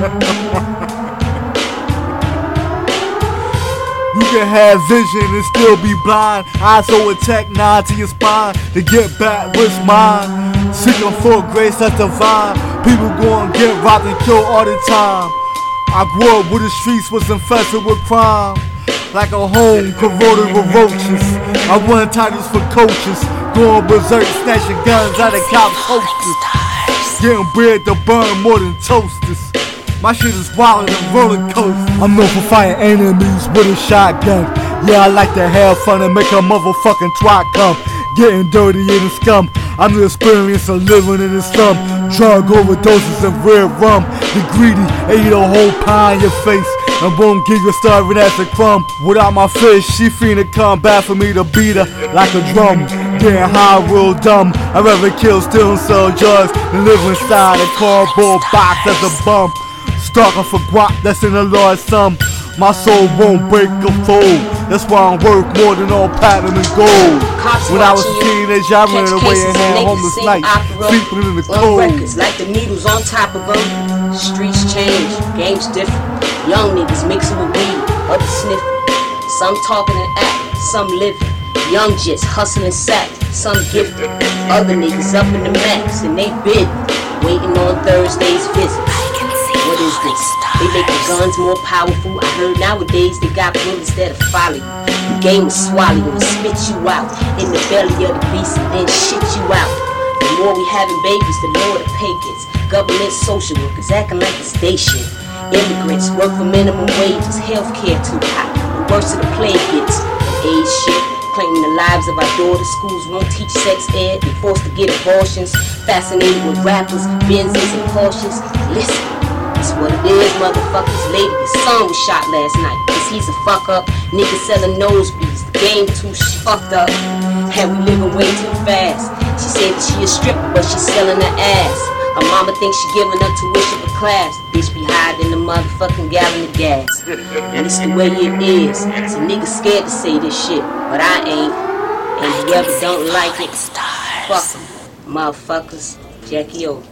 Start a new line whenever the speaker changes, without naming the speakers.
You can have vision and still be blind. Eyes so attack nine to your spine to get back what's mine. Seeking for grace that's divine. People go and get robbed and killed all the time. I grew up where the streets was infested with crime. Like a home corroded with roaches. I won titles for coaches. Going berserk, snatching guns out of cops' holsters. Getting bread to burn more than toasters. My shit is wild than roller coaster. I'm known for fighting enemies with a shotgun. Yeah, I like to have fun and make a motherfucking twat come. Getting dirty in the scum. I'm the experience of living in the slum. Drug overdoses and red rum. The greedy ate a whole pie in your face and won't give you starving as a crumb. Without my fish, she finna come back for me to beat her like a drum. Getting high real dumb. I'd rather kill, steal, and sell drugs than live inside a cardboard box as a bum. Stalking for guap that's in a large sum. My soul won't break a fold. That's why I'm worth more than all platinum and gold.
Cops
When I was a teenager, I ran away and had homeless nights, sleeping in the cold.
records like the needles on top of them. Streets change, games different. Young niggas mixing with weed, others sniffing. Some talking and act, some living. Young jits hustling sack, some gifted. Other niggas up in the max and they bid, waiting on Thursday's visit. What is this? They make the guns more powerful. I heard nowadays they got bullets that'll follow you. The game will swallow you and spit you out in the belly of the beast and then shit you out. The more we having babies, the more the pay gets. Government social workers acting like it's they shit. Immigrants work for minimum wages, healthcare too high. The worse of the plague gets. AIDS shit, claiming the lives of our daughters. Schools won't teach sex ed. They forced to get abortions. Fascinated with rappers, Benzes and Porsches. Listen. Motherfuckers. Lady, your son was shot last night. Cause he's a fuck up. Nigga selling nosebleeds. The game too fucked up. And we living way too fast. She said that she a stripper, but she selling her ass. Her mama thinks she giving her tuition for class. Bitch be hiding the motherfucking gallon of gas. And it's the way it is. So niggas scared to say this shit, but I ain't. And whoever don't like it, fuck 'em. Motherfuckers. Jackie O.